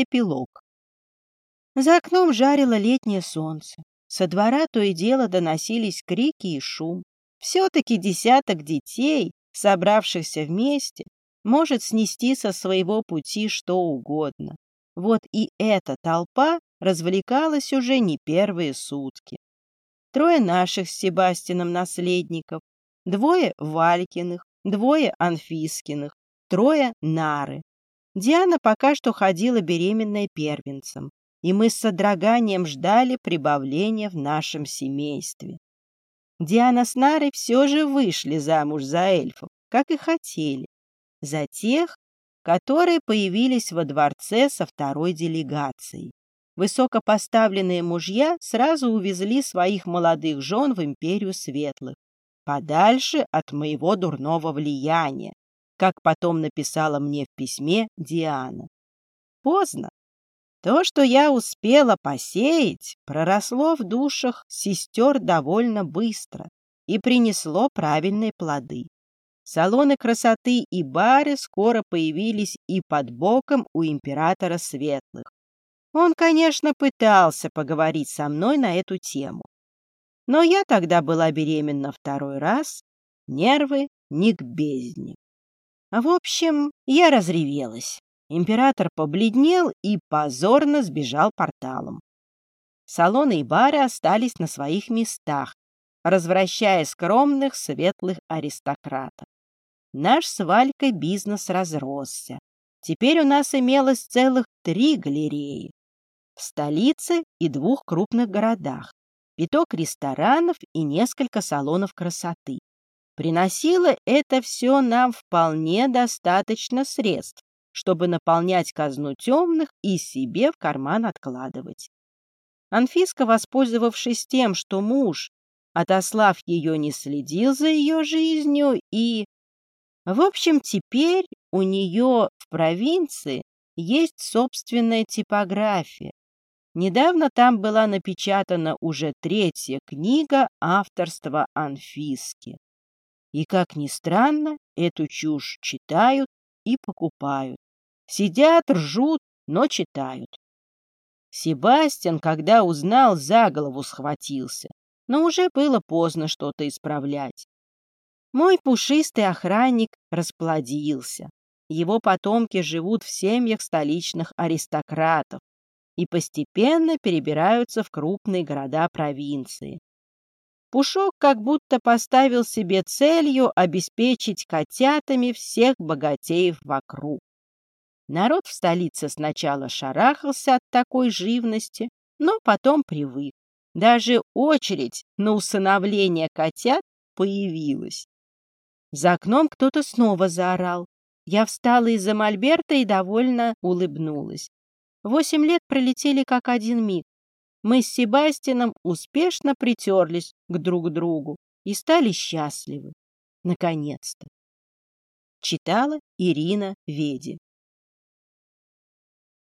Эпилог. За окном жарило летнее солнце. Со двора то и дело доносились крики и шум. Все-таки десяток детей, собравшихся вместе, может снести со своего пути что угодно. Вот и эта толпа развлекалась уже не первые сутки. Трое наших с Себастином наследников, двое Валькиных, двое Анфискиных, трое Нары. Диана пока что ходила беременной первенцем, и мы с содроганием ждали прибавления в нашем семействе. Диана с Нарой все же вышли замуж за эльфов, как и хотели, за тех, которые появились во дворце со второй делегацией. Высокопоставленные мужья сразу увезли своих молодых жен в империю светлых, подальше от моего дурного влияния, как потом написала мне в письме Диана. Поздно. То, что я успела посеять, проросло в душах сестер довольно быстро и принесло правильные плоды. Салоны красоты и бары скоро появились и под боком у императора Светлых. Он, конечно, пытался поговорить со мной на эту тему. Но я тогда была беременна второй раз, нервы не к бездне. В общем, я разревелась. Император побледнел и позорно сбежал порталом. Салоны и бары остались на своих местах, развращая скромных светлых аристократов. Наш с Валькой бизнес разросся. Теперь у нас имелось целых три галереи. В столице и двух крупных городах, пяток ресторанов и несколько салонов красоты. Приносило это все нам вполне достаточно средств, чтобы наполнять казну темных и себе в карман откладывать. Анфиска, воспользовавшись тем, что муж, отослав ее, не следил за ее жизнью и... В общем, теперь у нее в провинции есть собственная типография. Недавно там была напечатана уже третья книга авторства Анфиски. И, как ни странно, эту чушь читают и покупают. Сидят, ржут, но читают. Себастьян, когда узнал, за голову схватился, но уже было поздно что-то исправлять. Мой пушистый охранник расплодился. Его потомки живут в семьях столичных аристократов и постепенно перебираются в крупные города провинции. Пушок как будто поставил себе целью обеспечить котятами всех богатеев вокруг. Народ в столице сначала шарахался от такой живности, но потом привык. Даже очередь на усыновление котят появилась. За окном кто-то снова заорал. Я встала из-за мольберта и довольно улыбнулась. Восемь лет пролетели как один миг мы с Себастином успешно притерлись к друг другу и стали счастливы. Наконец-то. Читала Ирина Веди.